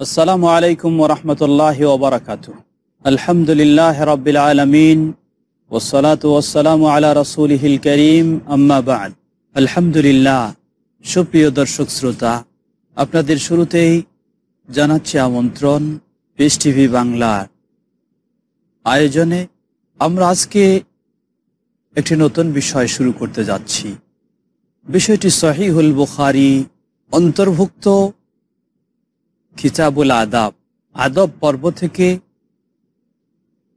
আসসালামু আলাইকুম ওরহমতুল্লাহ ওবরাকাত আলহামদুলিল্লাহ রবিল আলমিন ওসলাত ওসালাম আলা রসুলহিল করিম আম্মাবাদ আলহামদুলিল্লাহ, সুপ্রিয় দর্শক শ্রোতা, আপনাদের শুরুতেই জানাচ্ছি আমন্ত্রণ পিস টিভি বাংলার আয়োজনে আমরা আজকে একটি নতুন বিষয় শুরু করতে যাচ্ছি। বিষয়টি সহিহুল বুখারি অন্তর্ভুক্ত খিতাবুল আদাব। আদব পর্ব থেকে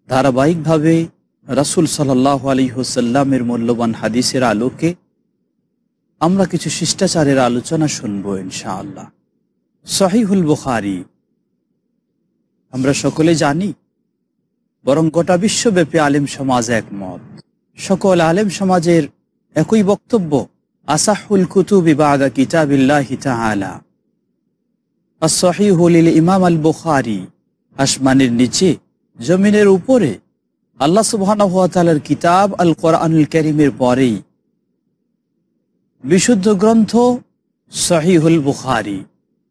ধারাবাহিকভাবে রাসুল সাল্লাহ আলী হুসাল্লামের মূল্যবান হাদিসের আলোকে আমরা কিছু শিষ্টাচারের আলোচনা শুনব ইনশাআল্লাহ। সহিহুল বুখারি। আমরা সকলে জানি, বরং গোটা বিশ্বব্যাপী আলেম সমাজ একমত। সকল আলেম সমাজের একই বক্তব্য, আসাহুল কুতুবি বাদা কিতাবিল্লাহি তাআলা। আসহিহুল ইমাম আল বুখারি আসমানের নিচে, জমিনের উপরে। আল্লাহ সুবহানার কিতাব আল কোরআনুল করিমের পরেই। বিশুদ্ধ গ্রন্থ সহিহুল বুখারি।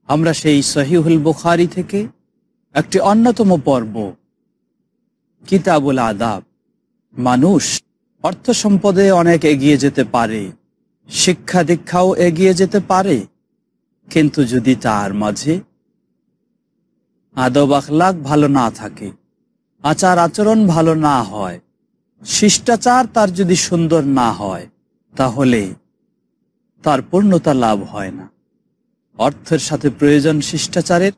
আমরা সেই সহিহুল বুখারি থেকে একটি অন্যতম পর্ব, কিতাবুল আদাব। মানুষ অর্থ সম্পদে অনেক এগিয়ে যেতে পারে, শিক্ষা দীক্ষাও এগিয়ে যেতে পারে কিন্তু যদি তার মাঝে আদব আখলাক ভালো না থাকে, আচার আচরণ ভালো না হয়, শিষ্টাচার তার যদি সুন্দর না হয়, তাহলে তার পূর্ণতা লাভ হয় না। অর্থের সাথে প্রয়োজন শিষ্টাচারের,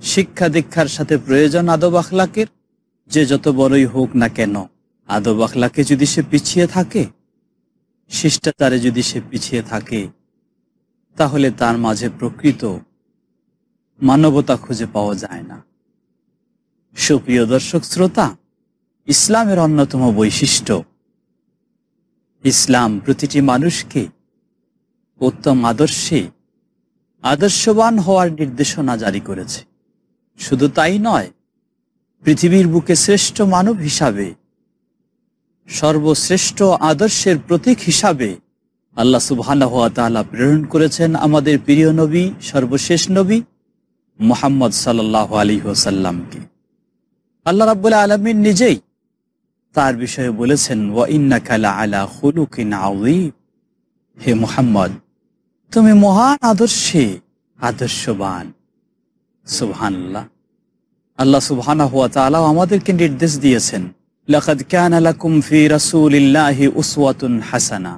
শিক্ষা দীক্ষার সাথে প্রয়োজন আদব আখলাকের, যে যত বড়ই হোক না কেন, আদব আখলাকে যদি সে পিছিয়ে থাকে, শিষ্টাচারে যদি সে পিছিয়ে থাকে তাহলে তার মাঝে প্রকৃত মানবতা খুঁজে পাওয়া যায় না। সুপ্রিয় দর্শক শ্রোতা, ইসলামের অন্যতম বৈশিষ্ট্য, ইসলাম প্রতিটি মানুষকে উত্তম আদর্শে আদর্শবান হওয়ার নির্দেশনা জারি করেছে। শুধু তাই নয়, পৃথিবীর বুকে শ্রেষ্ঠ মানব হিসাবে, সর্বশ্রেষ্ঠ আদর্শের প্রতীক হিসাবে আল্লাহ তাআলা প্রেরণ করেছেন আমাদের প্রিয় নবী, সর্বশেষ নবী মোহাম্মদ সাল্লাল্লাহু আলাইহি ওয়াসাল্লামকে। আল্লাহ রাব্বুল আলামিন নিজেই তার বিষয়ে বলেছেন, ওয়া ইন্নাকা লাআলা খুলুকিন হে মুহাম্মদ, তুমি মহান আদর্শে আদর্শবান। সুবহানাল্লাহ। আল্লাহ সুবহানাহু ওয়া তাআলা আমাদেরকে নির্দেশ দিয়েছেন, লাকাদ কানা লাকুম ফি রাসূলিল্লাহি উসওয়াতুন হাসানা।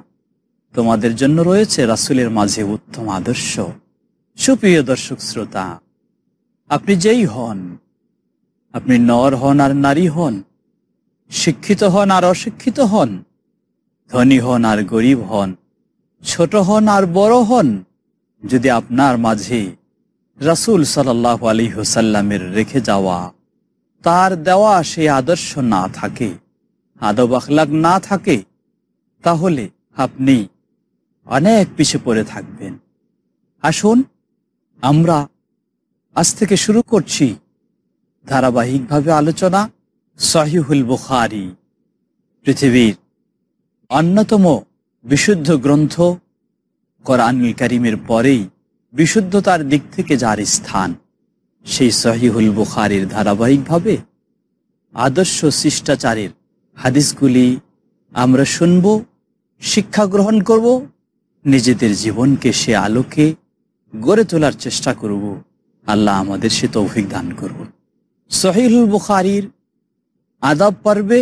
তোমাদের জন্য রয়েছে রাসুলের মাঝে উত্তম আদর্শ। সুপ্রিয় দর্শক শ্রোতা, আপনি যেই হন, আপনি নর হন আর নারী হন, শিক্ষিত হন আর অশিক্ষিত হন, ধনী হন আর গরিব হন, ছোট হন আর বড় হন, যদি আপনার মাঝে রাসুল সাল্লাহ আলী হুসাল্লামের রেখে যাওয়া, তার দেওয়া সেই আদর্শ না থাকে আদব আখলাক না থাকে, তাহলে আপনি অনেক পিছে পড়ে থাকবেন। আসুন, আমরা আজ থেকে শুরু করছি ধারাবাহিকভাবে আলোচনা সহিহুল বুখারি, পৃথিবীর অন্যতম বিশুদ্ধ গ্রন্থ কোরআনুল করিমের পরেই বিশুদ্ধতার দিক থেকে যার স্থান, সেই সহিহুল বুখারির ধারাবাহিকভাবে আদর্শ শিষ্টাচারের হাদিসগুলি আমরা শুনব, শিক্ষা গ্রহণ করব নিজেদের জীবনকে সে আলোকে গড়ে তোলার চেষ্টা করব। আল্লাহ আমাদের সে তৌফিক দান করব সহিহুল বুখারির আদাব পর্বে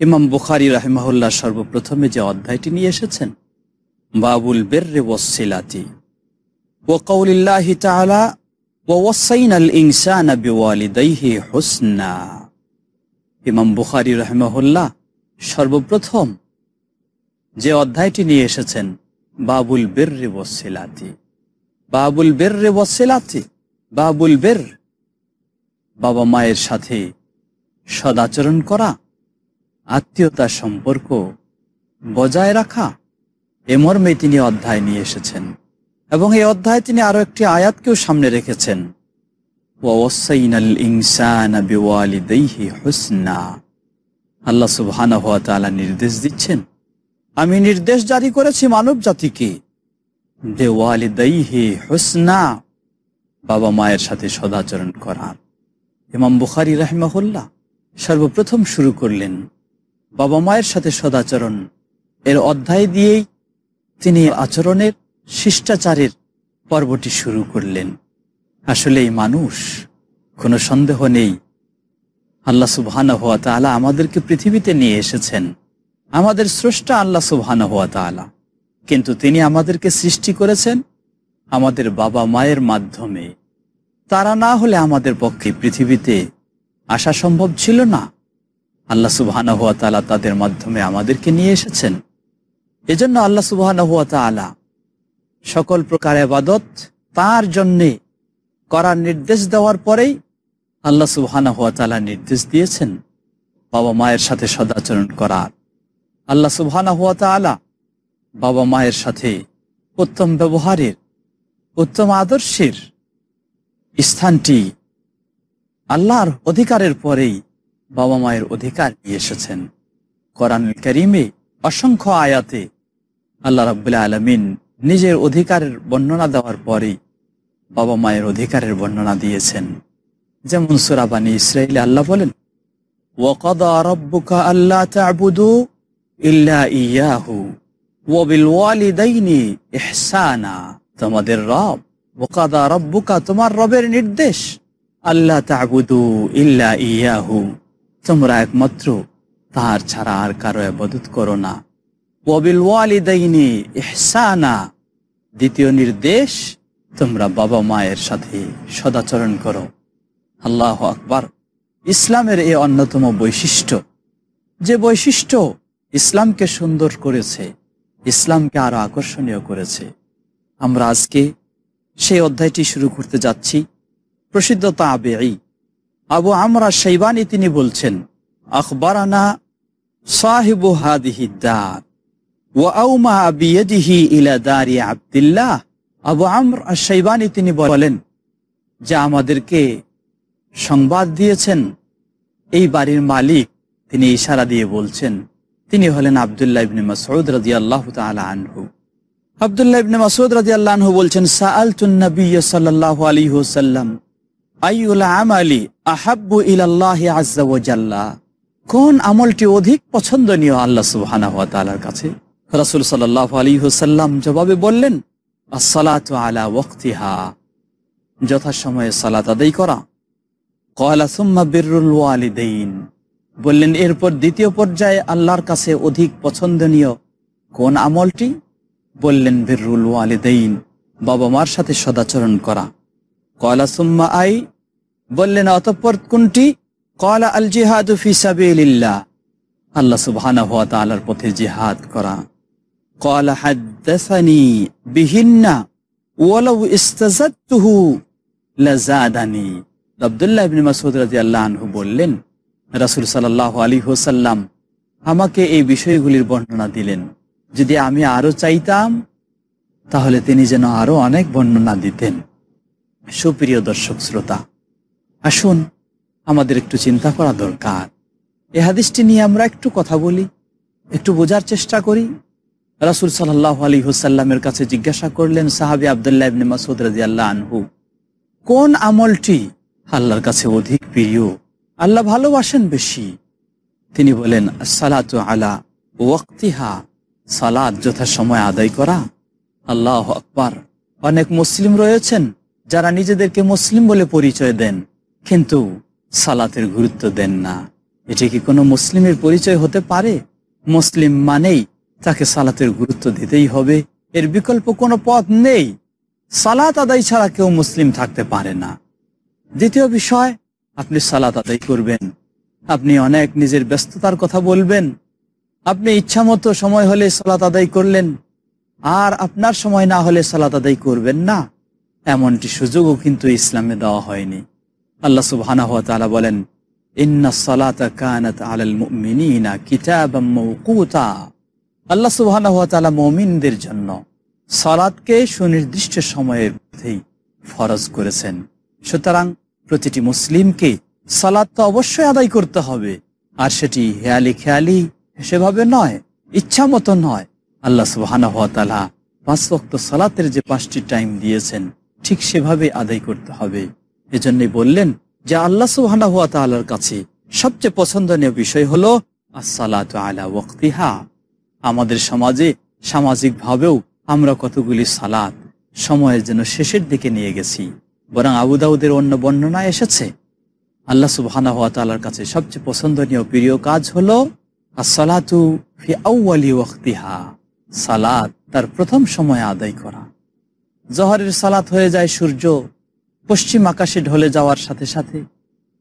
ইমাম বুখারি রাহেমাহুল্লাহ সর্বপ্রথমে যে অধ্যায়টি নিয়ে এসেছেন, বাবুল বের্রে ওয়াসিলাতি ওয়াকাউলিল্লাহি তাআলা ওয়াসাইনাল ইনসানা বিওয়ালিদাইহি হুসনা। ইমাম বুখারি রাহেমাহুল্লাহ সর্বপ্রথম যে অধ্যায়টি নিয়ে এসেছেন বাবুল বের্রে বসেলাতি বাবুল বের্রে বসেলাতি বাবুল বের। বাবা মায়ের সাথে সদাচরণ করা, আত্মীয়তার সম্পর্ক বজায় রাখা, এ মর্মে তিনি অধ্যায় নিয়ে এসেছেন এবং এই অধ্যায়ে তিনি আরও একটি আয়াতকেও সামনে রেখেছেন। আল্লাহ তাআলা নির্দেশ দিচ্ছেন আমি নির্দেশ জারি করেছি মানব জাতিকে। হুসনা। বাবা মায়ের সাথে সদাচরণ করার ইমাম বুখারি রাহমাহুল্লাহ সর্বপ্রথম শুরু করলেন বাবা মায়ের সাথে সদাচরণ। এর অধ্যায় দিয়েই তিনি আচরণের শিষ্টাচারের পর্বটি শুরু করলেন। আসলে এই মানুষ, কোনো সন্দেহ নেই। আল্লাহ সুবহানা হওয়া তালা আমাদেরকে পৃথিবীতে নিয়ে এসেছেন। আমাদের স্রষ্টা আল্লাহ সুবহানা হওয়া তালা কিন্তু তিনি আমাদেরকে সৃষ্টি করেছেন আমাদের বাবা মায়ের মাধ্যমে। তারা না হলে আমাদের পক্ষে পৃথিবীতে আসা সম্ভব ছিল না। আল্লাহ সুবহানা হুয়া তালা তাদের মাধ্যমে আমাদেরকে নিয়ে এসেছেন। এজন্য আল্লাহ সুবহানা হুয়া তালা সকল প্রকার আবাদত তার জন্যে করার নির্দেশ দেওয়ার পরেই আল্লাহ সুবহানা হুয়া তালা নির্দেশ দিয়েছেন। বাবা মায়ের সাথে সদাচরণ করার। আল্লাহ সুবহানা হুয়া তালা বাবা মায়ের সাথে উত্তম ব্যবহারের, উত্তম আদর্শের স্থানটি আল্লাহর অধিকারের পরেই বাবা মায়ের অধিকার নিয়ে এসেছেন। কোরআন করিমে অসংখ্য আয়াতে আল্লাহ রাবুল্লাহ আলমিন নিজের অধিকারের বর্ণনা দেওয়ার পরেই বাবা মায়ের অধিকারের বর্ণনা দিয়েছেন। যেমন সুরাবানি ইসরায়েলে আল্লাহ বলেন ওয়াকাদা রাব্বুকা আল্লাহ ইল্লা ইয়াহু ওয়া বিল ওয়ালিদাইনি ইহসানা। তোমাদের রব, ওয়াকাদা রাব্বুকা, তোমার রবের নির্দেশ। আল্লাহ তা'বুদু ইল্লা ইয়াহু। তোমরা একমাত্র, তার ছাড়া আর কারও ইবাদত করো না। ওয়া বিল ওয়ালিদাইনি ইহসানা। দ্বিতীয় নির্দেশ, তোমরা বাবা মায়ের সাথে সদাচরণ করো। আল্লাহ আকবার। ইসলামের এই অন্যতম বৈশিষ্ট্য, যে বৈশিষ্ট্য ইসলামকে সুন্দর করেছে, ইসলামকে আরও আকর্ষণীয় করেছে। আমরা আজকে সেই অধ্যায়টি শুরু করতে যাচ্ছি। প্রসিদ্ধ তাবেঈ আবু আমরা সেইবানি তিনি বলছেন, আখবরানা সাহিবু হাদিহি দার ওয়া আউমা বিয়াদিহি ইলা আব্দুল্লাহ। আবু তিনি বলেন, যে আমাদেরকে সংবাদ দিয়েছেন, এই বাড়ির মালিক তিনি ইশারা দিয়ে বলছেন তিনি হলেন আবদুল্লাহ ইবনে মাসউদ রাদিয়াল্লাহু তাআলা আনহু। আবদুল্লাহ ইবনে মাসউদ রাদিয়াল্লাহু আনহু বলছেন সাআলতুন নবী সাল্লাল্লাহু আলাইহি ওয়াসাল্লাম আইউল আমালি আহাব্বু ইলাল্লাহি আযজা ওয়া জাল্লা? কোন আমলটি অধিক পছন্দনীয় আল্লাহ সুবহানাহু ওয়া তাআলার কাছে? রাসূল সাল্লাল্লাহু আলাইহি ওয়াসাল্লাম জবাবে বললেন, আসসালাতু আলা ওয়াক্তিহা, যথাসময়ে সালাত আদায় করা। কয়লা সুম্মা বিরুল ওয়ালিদাইন। বললেন, এরপর দ্বিতীয় পর্যায়ে আল্লাহর কাছে অধিক পছন্দনীয় কোন আমলটি? বললেন বিরুল ওয়ালিদাইন, বাবা মার সাথে সদাচরণ করা। কয়লা সুম্মা আই? বললেন, অতঃপর কোনটি? কয়লা আল জিহাদ আল্লাহ সুবাহ হাত পথে জিহাদ করা। কয়লা হাদ্দাসানি বিহিন্না আব্দুল্লাহ বললেন রাসূল সাল্লাল্লাহু আলাইহি ওয়াসাল্লাম আমাকে এই বিষয়গুলির বর্ণনা দিলেন। যদি আমি আরও চাইতাম, তাহলে তিনি যেন আরও অনেক বর্ণনা দিতেন। সুপ্রিয় দর্শক শ্রোতা, আসুন আমাদের একটু চিন্তা করা দরকার। এ হাদিসটি নিয়ে আমরা একটু কথা বলি, একটু বোঝার চেষ্টা করি। রাসুল সাল্লাহ আলী হুসাল্লামের কাছে জিজ্ঞাসা করলেন, সাহাবি আবদুল্লাহ ইবনে মাসুদ রাজি আল্লাহ আনহু, কোন আমলটি আল্লাহর কাছে অধিক প্রিয়? আল্লাহ ভালোবাসেন বেশি। তিনি বলেন, সালাত আলা ওয়াক্তিহা সালাদ যথাসময় আদায় করা। আল্লাহ আকবার। অনেক মুসলিম রয়েছেন, যারা নিজেদেরকে মুসলিম বলে পরিচয় দেন, কিন্তু সালাতের গুরুত্ব দেন না। এটি কি কোনো মুসলিমের পরিচয় হতে পারে? মুসলিম মানেই তাকে সালাতের গুরুত্ব দিতেই হবে। এর বিকল্প কোনো পথ নেই। সালাত আদায় ছাড়া কেউ মুসলিম থাকতে পারে না। দ্বিতীয় বিষয় আপনি সালাত আদায় করবেন। আপনি অনেক নিজের ব্যস্ততার কথা বলবেন। আপনি ইচ্ছা মতো সময় হলে সালাত আদায় করলেন, আর আপনার সময় না হলে সালাত আদায় করবেন না। এমনটি সুযোগও কিন্তু ইসলামে দেওয়া হয়নি। আল্লাহ সুবহানাহু ওয়া তাআলা বলেন, ইন্না সালাতা কানাত আলাল মুমিনিনা কিতাবাম মাওকুতা। আল্লাহ সুবহানাহু ওয়া তাআলা মুমিনদের জন্য সালাতকে সুনির্দিষ্ট সময়ের মধ্যেই ফরজ করেছেন। সুতরাং প্রতিটি মুসলিমকে সালাত তো অবশ্যই আদায় করতে হবে। আর সেটি হেয়ালি খেয়ালি সেভাবে নয় ইচ্ছা মতো নয়। আল্লাহ তাআলা পাঁচ ওয়াক্ত সালাতের যে পাঁচটি টাইম দিয়েছেন, ঠিক সেভাবে আদায় করতে হবে। এজন্যই বললেন যে আল্লাহ সুবহানাহু ওয়া তাআলার কাছে সবচেয়ে পছন্দনীয় বিষয় হলো আসসালাতু আলা ওয়াক্তিহা। আমাদের সমাজে সামাজিকভাবেও আমরা কতগুলি সালাত সময়ের জন্য শেষের দিকে নিয়ে গেছি। বরং আবু দাউদের অন্য বর্ণনা এসেছে। আল্লাহ তাআলার কাছে সবচেয়ে পছন্দনীয় প্রিয় কাজ হলো আসসালাতু ফি আউয়ালি ওয়াক্তিহা, সালাত, তার প্রথম সময়ে আদায় করা। জহরের সালাত হয়ে যায় সূর্য, পশ্চিম আকাশে ঢলে যাওয়ার সাথে সাথে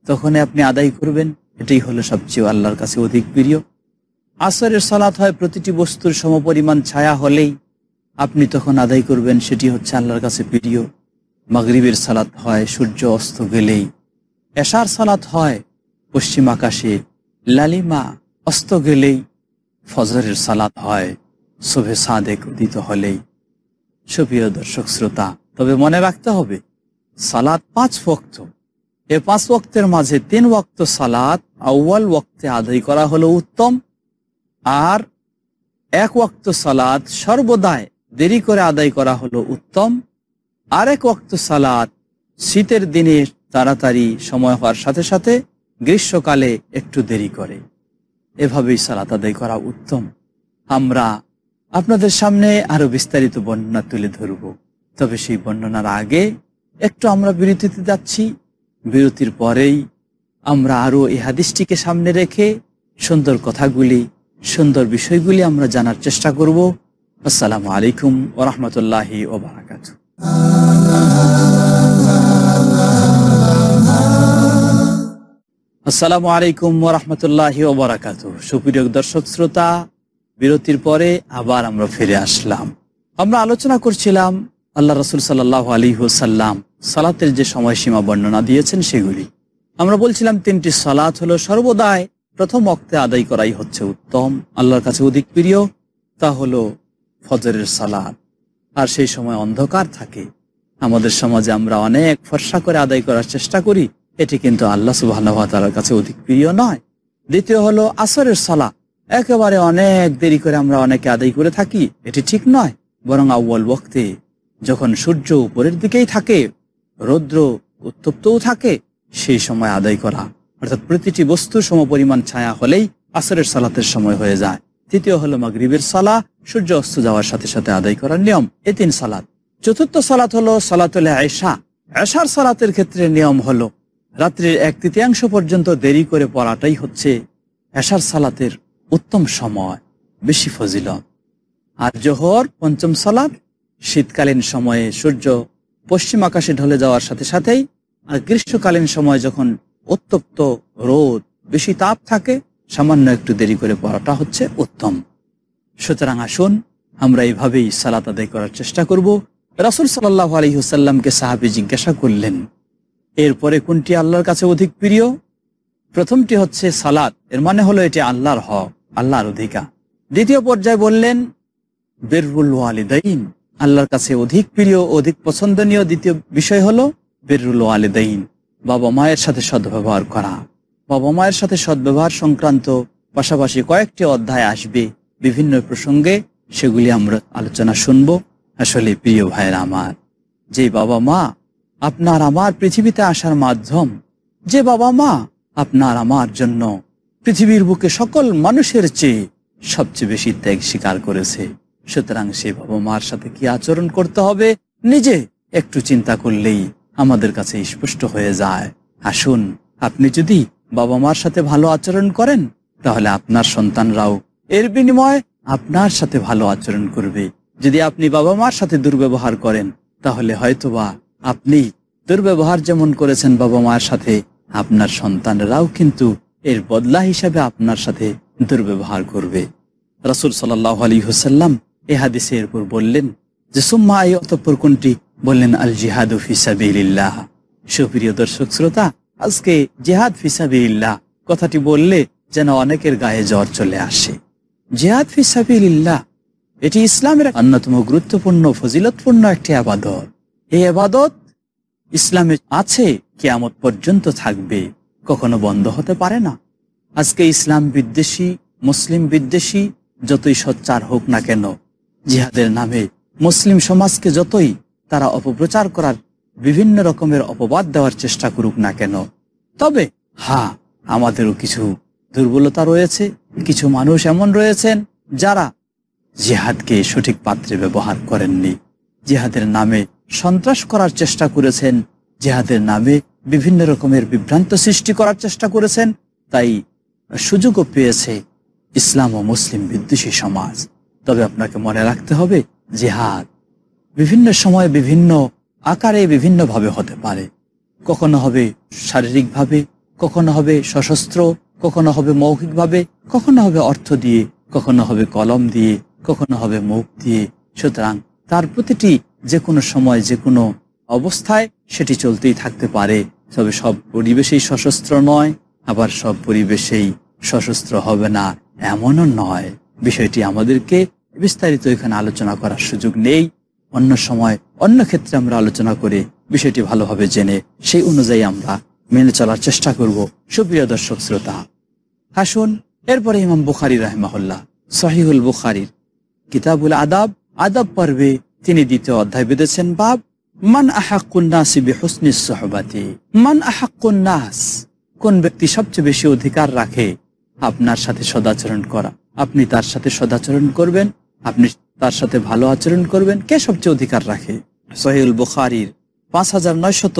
তখনই আপনি আদায় করবেন। এটাই হলো সবচেয়ে আল্লাহর কাছে অধিক প্রিয়। আসরের সালাত হয় প্রতিটি বস্তুর সমপরিমাণ ছায়া হলেই আপনি তখন আদায় করবেন, সেটি হচ্ছে আল্লাহর কাছে প্রিয়। মাগরিবের সালাত হয়, সূর্য অস্ত গেলেই। এশার সালাত হয়, পশ্চিম আকাশে লালিমা অস্ত গেলেই ফজরের সালাত হয়, শোভে সাদেক উদিত হলেই। সুপ্রিয় দর্শক শ্রোতা, তবে মনে রাখতে হবে, সালাত পাঁচ ওয়াক্ত। এ পাঁচ ওয়াক্তের মাঝে তিন ওয়াক্ত সালাত, আউ্য়াল ওয়াক্তে আদায় করা হলো উত্তম। আর এক ওয়াক্ত সালাত সর্বদাই দেরি করে আদায় করা হলো উত্তম। আর এক ওয়াক্ত সালাত, শীতের দিনে তাড়াতাড়ি সময় হওয়ার সাথে সাথে গ্রীষ্মকালে একটু দেরি করে। এভাবেই সালাত আদায় করা উত্তম। আমরা আপনাদের সামনে আরও বিস্তারিত বর্ণনা তুলে ধরব। তবে সেই বর্ণনার আগে একটু আমরা বিরতিতে যাচ্ছি। বিরতির পরেই আমরা আরও এই হাদিসটিকে সামনে রেখে সুন্দর কথাগুলি, সুন্দর বিষয়গুলি আমরা জানার চেষ্টা করব। আসসালামু আলাইকুম ওরহমতুল্লাহি ওবরাকাত আসসালামু আলাইকুম ওরহমতুল্লাহি ওবরাকাত সুপ্রিয় দর্শক, শ্রোতা, বিরতির পরে আবার আমরা ফিরে আসলাম। আমরা আলোচনা করছিলাম আল্লাহ রসুল সাল্লাহ আলী হুসাল্লাম সালাতের যে সময়সীমা বর্ণনা দিয়েছেন সেগুলি। আমরা বলছিলাম, তিনটি সালাত হলো সর্বদাই প্রথম অক্তে আদায় করাই হচ্ছে উত্তম, আল্লাহর কাছে অধিক প্রিয়, তা হলো ফজরের সালাত। আর সেই সময় অন্ধকার থাকে। আমাদের সমাজে আমরা অনেক ফর্সা করে আদায় করার চেষ্টা করি। এটি কিন্তু আল্লাহ সুবাহ তালার কাছে অধিক প্রিয় নয়। দ্বিতীয় হলো আসরের সালা একেবারে অনেক দেরি করে আমরা অনেকে আদায় করে থাকি। এটি ঠিক নয়, বরং আউ্য়াল বক্তে যখন সূর্য উপরের দিকেই থাকে, রৌদ্র উত্তপ্তও থাকে, সেই সময় আদায় করা, অর্থাৎ প্রতিটি বস্তু সমপরিমাণ ছায়া হলেই আসরের সালাতের সময় হয়ে যায়। তৃতীয় হলো মাগরিবের সালা সূর্য অস্ত যাওয়ার সাথে সাথে আদায় করার নিয়ম, এ তিন সালাত। চতুর্থ সালাত হলো সালাতুল আয়সা আয়সার সালাতের ক্ষেত্রে নিয়ম হলো, রাত্রির এক তৃতীয়াংশ পর্যন্ত দেরি করে পড়াটাই হচ্ছে এশার সালাতের উত্তম সময়, বেশি ফজিলত। আর জোহর, পঞ্চম সালাত, শীতকালীন সময়ে সূর্য পশ্চিম আকাশে ঢলে যাওয়ার সাথে সাথেই, আর গ্রীষ্মকালীন সময় যখন অত্যপ্ত রোদ, বেশি তাপ থাকে সামান্য একটু দেরি করে পড়াটা হচ্ছে উত্তম। সুতরাং আসুন, আমরা এইভাবেই সালাত আদায় করার চেষ্টা করব। রাসুল সাল্লাহ আলহিহসাল্লামকে সাহাবি জিজ্ঞাসা করলেন, এরপরে কোনটি আল্লাহর কাছে অধিক প্রিয়? প্রথমটি হচ্ছে সালাত, এর মানে হলো এটি আল্লাহর হক, আল্লাহর অধিকার। দ্বিতীয় পর্যায়ে বললেন বেরুল ওয়ালিদাইন আল্লাহর কাছে অধিক প্রিয়, অধিক পছন্দনীয় দ্বিতীয় বিষয় হলো বেরুল ওয়ালিদাইন বাবা মায়ের সাথে সদ্ব্যবহার করা। বাবা মায়ের সাথে সদ্ব্যবহার সংক্রান্ত পাশাপাশি কয়েকটি অধ্যায় আসবে। বিভিন্ন প্রসঙ্গে সেগুলি আমরা আলোচনা শুনব। আসলে প্রিয় ভাইয়ের আমার, যে বাবা মা আপনার আমার পৃথিবীতে আসার মাধ্যম, যে বাবা মা আপনার আমার জন্য পৃথিবীর বুকে সকল মানুষের চেয়ে সবচেয়ে বেশি ত্যাগ স্বীকার করেছে। সুতরাং সে বাবা মার সাথে কি আচরণ করতে হবে, নিজে একটু চিন্তা করলেই আমাদের কাছে স্পষ্ট হয়ে যায়। আসুন, আপনি যদি বাবা মার সাথে ভালো আচরণ করেন, তাহলে আপনার সন্তানরাও এর বিনিময়ে আপনার সাথে ভালো আচরণ করবে। যদি আপনি বাবা মার সাথে দুর্ব্যবহার করেন, তাহলে হয়তোবা আপনি দুর্ব্যবহার যেমন করেছেন বাবা মায়ের সাথে, আপনার সন্তানরাও কিন্তু এর বদলা হিসাবে আপনার সাথে দুর্ব্যবহার করবে। রাসুল সাল্লাহ আলী হুসাল্লাম এ হাদিসে এরপর বললেন যে, সুম্মা এই অতঃপর কোনটি? বললেন আল জিহাদ ফিসাবিল্লাহ সুপ্রিয় দর্শক, শ্রোতা আজকে জেহাদ ফিসাবিল্লাহ কথাটি বললে যেন অনেকের গায়ে জ্বর চলে আসে। জেহাদ ফিসাবিল্লাহ এটি ইসলামের অন্যতম গুরুত্বপূর্ণ, ফজিলতপূর্ণ একটি আবাদত। এই আবাদত ইসলামে আছে, কেয়ামত পর্যন্ত থাকবে, কখনো বন্ধ হতে পারে না। আজকে ইসলাম বিদ্বেষী, মুসলিম বিদ্বেষী, যতই সচ্চার হোক না কেন, জিহাদের নামে মুসলিম সমাজকে যতই তারা অপপ্রচার করার বিভিন্ন রকমের অপবাদ দেওয়ার চেষ্টা করুক না কেন। তবে হ্যাঁ আমাদেরও কিছু দুর্বলতা রয়েছে, কিছু মানুষ এমন রয়েছেন যারা জিহাদকে সঠিক পাত্রে ব্যবহার করেননি। জিহাদের নামে সন্ত্রাস করার চেষ্টা করেছেন, জিহাদের নামে বিভিন্ন রকমের বিভ্রান্ত সৃষ্টি করার চেষ্টা করেছেন, তাই সুযোগও পেয়েছে ইসলাম ও মুসলিম বিদ্বেষী সমাজ। তবে আপনাকে মনে রাখতে হবে, জিহাদ বিভিন্ন সময় বিভিন্ন আকারে বিভিন্নভাবে হতে পারে। কখনো হবে শারীরিকভাবে, কখনো হবে সশস্ত্র, কখনো হবে মৌখিকভাবে, কখনো হবে অর্থ দিয়ে, কখনো হবে কলম দিয়ে, কখনো হবে মুখ দিয়ে। সুতরাং তার প্রতিটি যে কোনো সময় যে কোনো অবস্থায় সেটি চলতেই থাকতে পারে। তবে সব পরিবেশেই সশস্ত্র নয়, আবার সব পরিবেশেই সশস্ত্র হবে না, এমনও নয়। বিষয়টি আমাদেরকে বিস্তারিত এখানে আলোচনা করার সুযোগ নেই। অন্য সময় অন্য ক্ষেত্রে আমরা আলোচনা করে বিষয়টি ভালোভাবে জেনে সেই অনুযায়ী আমরা মেনে চলার চেষ্টা করব। সুপ্রিয় দর্শক শ্রোতা হাসুন এরপরে ইমাম বুখারি রাহমাহুল্লাহ, সহিহুল বুখারির কিতাবুল আদাব আদাব পর্বে তিনি দ্বিতীয় অধ্যায় বেঁধেছেন, বাব মান আহাক্কুন্নাসি বিহুসনি সহবাতি। মান আহাক্কুন্নাস কোন ব্যক্তি সবচেয়ে বেশি অধিকার রাখে, আপনার সাথে সদাচরণ করা, আপনি তার সাথে সদাচরণ করবেন, আপনি তার সাথে ভালো আচরণ করবেন। কে সবচেয়ে অধিকার রাখে? সহিউল বুখারির পাঁচ হাজার নয়শত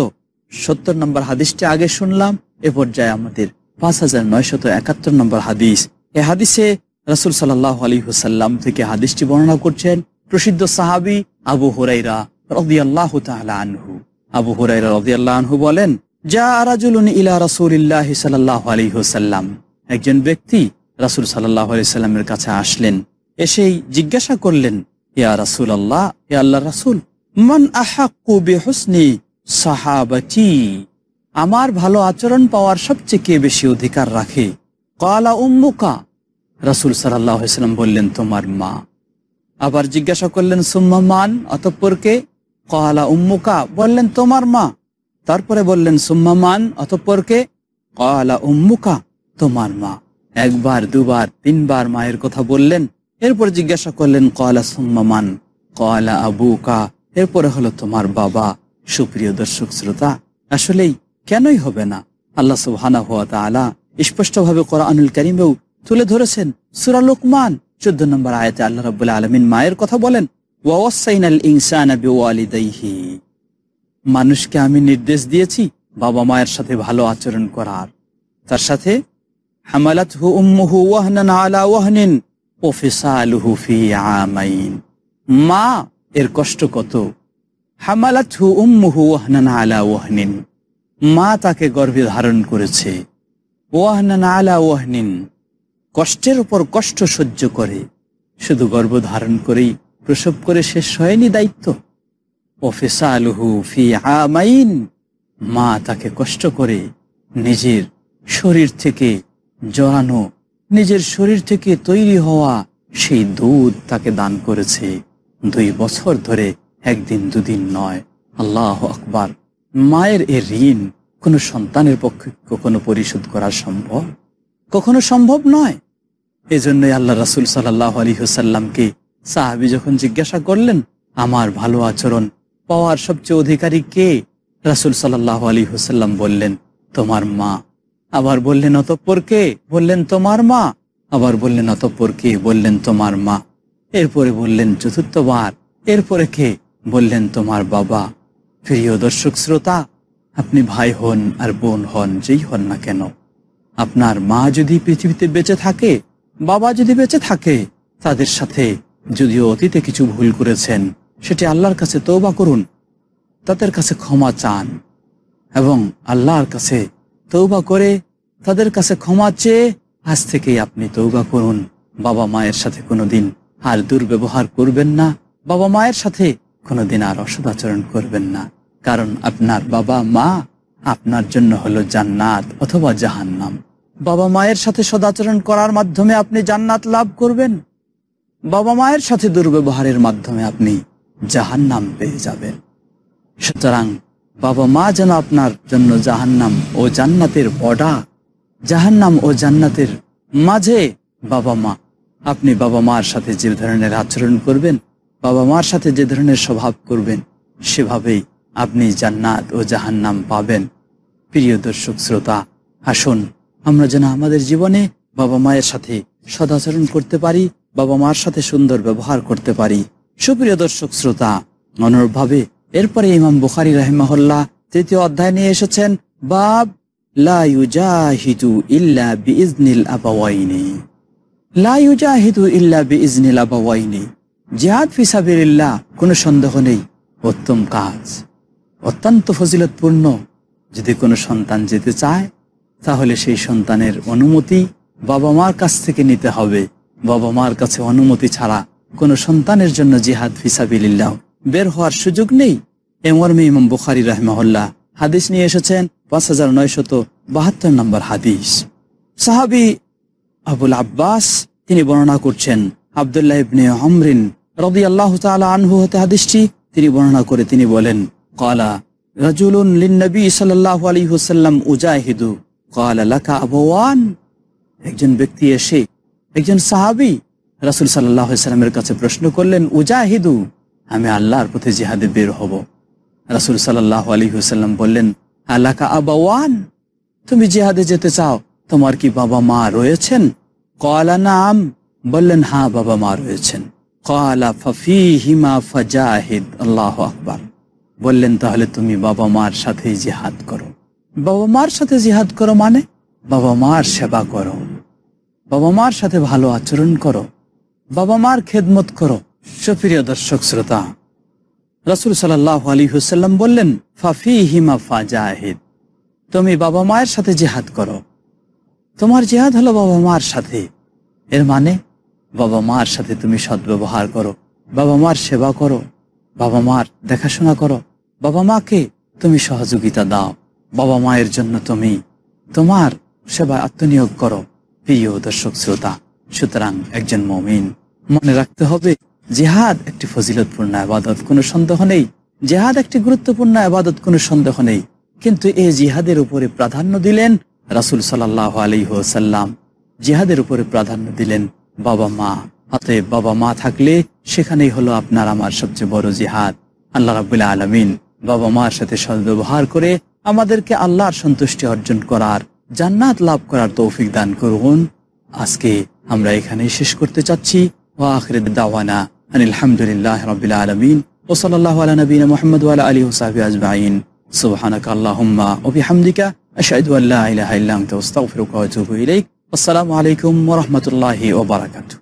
সত্তর নম্বর হাদিসটি আগে শুনলাম, এ পর্যায়ে আমাদের পাঁচ হাজার নয়শত একাত্তর নম্বর হাদিস। এ হাদিসে রাসুল সাল্লাহ আলী হুসাল্লাম থেকে হাদিসটি বর্ণনা করছেন, প্রসিদ্ধ সাহাবি আবু হুরাইরা রদিয়াল্লাহ আনহু। আবু হুরাইরা রদিয়াল্লাহ আনহু বলেন যা আরাজুলুন ইলা রাসূলিল্লাহ সাল্লাল্লাহু আলাইহি ওয়াসাল্লাম। একজন ব্যক্তি রাসূল সাল্লাল্লাহু আলাইহি সাল্লামের কাছে আসলেন এসেই জিজ্ঞাসা করলেন, ইয়া রাসূলুল্লাহ, ইয়া আল্লাহ রাসূল, মান আহাক্কু বিহুসনি সাহাবাতি? আমার ভালো আচরণ পাওয়ার সবচেয়ে কে বেশি অধিকার রাখে? কালা উম্মুকা। রাসূল সাল্লাম বললেন, তোমার মা। আবার জিজ্ঞাসা করলেন, সুম্মা মান? অতঃপর কে কলা উম্মুকা। বললেন, তোমার মা। তারপরে বললেন, সুম্মা মান? অতঃপর কে কলা উম্মুকা, তোমার মা। একবার, দুবার, তিনবার মায়ের কথা বললেন এরপর জিজ্ঞাসা করলেন মান? কলা আবুকা? এরপরে হলো, তোমার বাবা। সুপ্রিয় দর্শক, শ্রোতা, আসলেই কেনই হবে না? আল্লাহ সুবহানা হুয়া তাআলা স্পষ্টভাবে কোরআনুল কারীমেও তুলে ধরেছেন সূরা চোদ্দ নম্বর আয়াতে আল্লাহ রাব্বুল আলামিন মায়ের কথা বলেন ইনসানা মানুষকে আমি নির্দেশ দিয়েছি বাবা মায়ের সাথে ভালো আচরণ করার। তার সাথে, হামালাতহু উম্মুহু ওয়াহনান আলা ওয়াহনিন। ও ফিসালুহু ফি আমাইন মা, এর কষ্ট কত? হামালাতহু উম্মুহু ওয়াহনান আলা ওয়াহনিন। মা তাকে গর্ভে ধারণ করেছে। ওয়াহনান আলা ওয়াহনিন। কষ্টের উপর কষ্ট সহ্য করে। শুধু গর্ভ ধারণ করেই প্রসব করে শেষ হয়নি দায়িত্ব। ও ফেসালুহু ফি আমাইন। মা তাকে কষ্ট করে নিজের শরীর থেকে জড়ানো নিজের শরীর থেকে তৈরি হওয়া সেই দুধ তাকে দান করেছে। দুই বছর ধরে একদিন দুদিন নয়। আল্লাহ আকবার। মায়ের এ ঋণ কোনো সন্তানের পক্ষে কখনো পরিশোধ করা সম্ভব? কখনো সম্ভব নয়। এজন্যই আল্লাহ রাসুল সাল্লাহ আলী হুসাল্লামকে সাহাবি যখন জিজ্ঞাসা করলেন, আমার ভালো আচরণ পাওয়ার সবচেয়ে অধিকারী কে? রাসুল সাল্লাহ আলী হুসাল্লাম বললেন, তোমার মা। আবার বললেন, অতঃপর কে? বললেন, তোমার মা। আবার বললেন, অতঃপর কে? বললেন, তোমার মা। এরপরে বললেন, চতুর্থবার। এরপরে কে? বললেন, তোমার বাবা। প্রিয় দর্শক শ্রোতা, আপনি ভাই হন আর বোন হন, যেই হন না কেন, আপনার মা যদি পৃথিবীতে বেঁচে থাকে, বাবা যদি বেঁচে থাকে, তাদের সাথে যদিও অতীতে কিছু ভুল করেছেন, সেটি আল্লাহর কাছে তৌবা করুন, তাদের কাছে ক্ষমা চান এবং আল্লাহর কাছে তৌবা করে তাদের কাছে ক্ষমা চেয়ে আজ থেকেই আপনি তৌবা করুন। বাবা মায়ের সাথে কোনোদিন আর দুর্ব্যবহার করবেন না। বাবা মায়ের সাথে কোনোদিন আর অসদাচরণ করবেন না। কারণ আপনার বাবা মা আপনার জন্য হলো জান্নাত অথবা জাহান্নাম। বাবা মায়ের সাথে সদাচরণ করার মাধ্যমে আপনি জান্নাত লাভ করবেন। বাবা মায়ের সাথে দুর্ব্যবহারের মাধ্যমে আপনি জাহান্নাম পেয়ে যাবেন। সুতরাং বাবা মা যেন আপনার জন্য জাহান্নাম ও জান্নাতের বডা জাহান্নাম ও জান্নাতের মাঝে বাবা মা। আপনি বাবা মার সাথে যে ধরনের আচরণ করবেন, বাবা মার সাথে যে ধরনের স্বভাব করবেন, সেভাবেই আপনি জান্নাত ও জাহান্নাম পাবেন। প্রিয় দর্শক শ্রোতা, আসুন আমরা যেন আমাদের জীবনে বাবা মায়ের সাথে সদাচরণ করতে পারি, বাবা মার সাথে সুন্দর ব্যবহার করতে পারি। সুপ্রিয় দর্শক শ্রোতা, অনুরূপভাবে এরপরে ইমাম বুখারি রাহিমাহুল্লাহ তৃতীয় অধ্যায় নিয়ে এসেছেন, বাব লা ইউজাহিদু ইল্লা বিইজনিল আবাওয়াইনি। লা ইউজাহিদু ইল্লা বিইজনিল আবাওয়াইনি। জিহাদ ফি সাবিলিল্লাহ, কোনো সন্দেহ নেই, উত্তম কাজ। অত্যন্ত ফজিলতপূর্ণ। যদি কোনো সন্তান যেতে চায়, তাহলে সেই সন্তানের অনুমতি বাবা মার কাছ থেকে নিতে হবে। বাবা মার কাছে অনুমতি ছাড়া কোনো সন্তানের জন্য জিহাদ ফিসাবিল্লাহ বের হওয়ার সুযোগ নেই। এ মর্মে ইমাম বুখারি রহমাহুল্লাহ হাদিস নিয়ে এসেছেন পাঁচ হাজার নয়শত বাহাত্তর নম্বর হাদিস। সাহাবি আবুল আব্বাস, তিনি বর্ণনা করছেন, আবদুল্লাহ ইবনে আমরিন রদি আল্লাহ আনহু হতে হাদিসটি তিনি বর্ণনা করে তিনি বলেন, কলা উজাহিদু। একজন ব্যক্তি এসে একজন কাছে প্রশ্ন করলেন, উজাহিদু? আমি আল্লাহর পথে জিহাদে বের হব। রাসূল সাল্লাল্লাহু আলাইহি ওয়াসাল্লাম বললেন, আলাকা আবাওয়ান? তুমি জিহাদে যেতে চাও, তোমার কি বাবা মা রয়েছেন? কলা নাম। বললেন হ্যাঁ বাবা মা রয়েছেন। কলা ফফিহিমা ফাজাহিদ। আল্লাহ আকবার। বললেন, তাহলে তুমি বাবা মার সাথে জিহাদ করো। বাবা মার সাথে জিহাদ করো মানে? বাবা মার সেবা করো। বাবা মার সাথে ভালো আচরণ করো। বাবা মার খেদমত করো। সুপ্রিয় দর্শক শ্রোতা, রসুল সাল্লাহ আলী হুসাল্লাম বললেন ফাফি হিমা ফাজাহিদ। তুমি বাবা মায়ের সাথে জিহাদ করো। তোমার জেহাদ হলো বাবা মার সাথে। এর মানে বাবা মার সাথে তুমি সদ্ব্যবহার করো, বাবা মার সেবা করো, বাবা মার দেখাশোনা করো, বাবা মাকে তুমি সহযোগিতা দাও, বাবা মায়ের জন্য তুমি তোমার সেবা আত্মনিয়োগ করো। প্রিয় দর্শক শ্রোতা, সুতরাং একজন মমিন মনে রাখতে হবে জেহাদ একটি ফজিলতপূর্ণ আবাদত, কোনো সন্দেহ নেই। জেহাদ একটি গুরুত্বপূর্ণ আবাদত, কোনো সন্দেহ নেই। কিন্তু এই জিহাদের উপরে প্রাধান্য দিলেন রাসুল সাল্লাহ আলী সাল্লাম জিহাদের উপরে প্রাধান্য দিলেন বাবা মা। অতএব বাবা মা থাকলে সেখানেই হলো আপনার আমার সবচেয়ে বড় জিহাদ। আল্লাহ রাবুল্লাহ আলমিন বাবা মার সাথে সদ্ব্যবহার করে আমাদেরকে আল্লাহর সন্তুষ্টি অর্জন করার, জান্নাত লাভ করার তৌফিক দান করুন। আজকে আমরা এখানেই শেষ করতে চাচ্ছি। ও আখরে দাওয়ানা। আলহামদুলিল্লাহ রবিল আলমিন ও সাল্লাহ আলা নবীন মোহাম্মদ আলা আলী ওসাহাবি আজমাইন সুবহানাক আল্লাহুম্মা ও বিহামদিকা আশহাদু আল্লা ইলাহা ইল্লা আনতা আস্তাগফিরুকা ওয়া আতুবু ইলাইক আসসালামু আলাইকুম ওয়া রাহমাতুল্লাহি ওয়া বারাকাতুহু